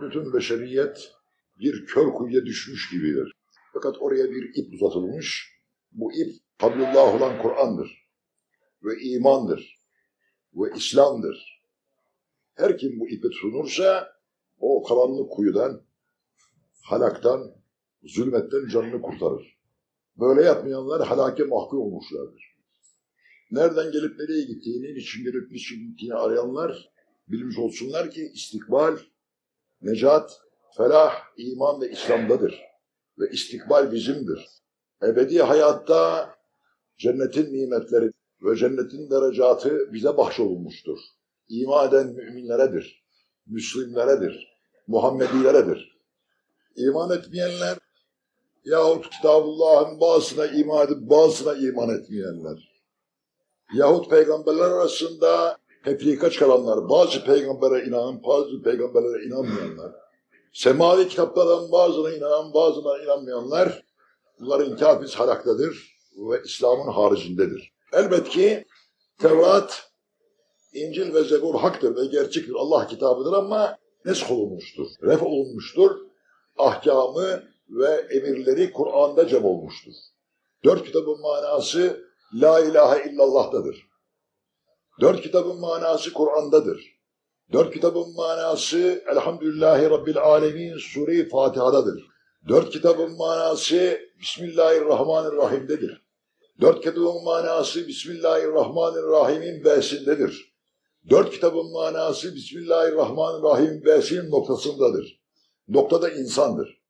Bütün beşeriyet bir kör kuyuya düşmüş gibidir. Fakat oraya bir ip uzatılmış. Bu ip Hablullah olan Kur'an'dır. Ve imandır. Ve İslam'dır. Her kim bu ipi tutunursa o karanlık kuyudan, halaktan, zulmetten canını kurtarır. Böyle yapmayanlar halake mahkum olmuşlardır. Nereden gelip nereye gittiğini, niçin gelip niçin gittiğini arayanlar bilmiş olsunlar ki istikbal, necat, felah, iman ve İslam'dadır. Ve istikbal bizimdir. Ebedi hayatta cennetin nimetleri ve cennetin derecatı bize bahşolunmuştur. İman eden müminleredir, Müslümleredir, Muhammedileredir. İman etmeyenler yahut Kitabullah'ın bazısına iman edip bazısına iman etmeyenler yahut peygamberler arasında tefrika çıkaranlar, bazı peygambere inanan, bazı peygamberlere inanmayanlar, semavi kitaplardan bazılarına inanan, bazılarına inanmayanlar, bunların kafis halaktadır ve İslam'ın haricindedir. Elbet ki Tevrat, İncil ve Zebur haktır ve gerçektir, Allah kitabıdır ama nesk olunmuştur, ref olunmuştur, ahkamı ve emirleri Kur'an'da cem olmuştur. Dört kitabın manası La ilahe illallah'tadır. Dört kitabın manası Kur'an'dadır. Dört kitabın manası Elhamdülillahi Rabbil Alemin Sure-i Fatiha'dadır. Dört kitabın manası Bismillahirrahmanirrahim'dedir. Dört kitabın manası Bismillahirrahmanirrahim'in B'sindedir. Dört kitabın manası Bismillahirrahmanirrahim'in B'sinin noktasındadır. Noktada insandır.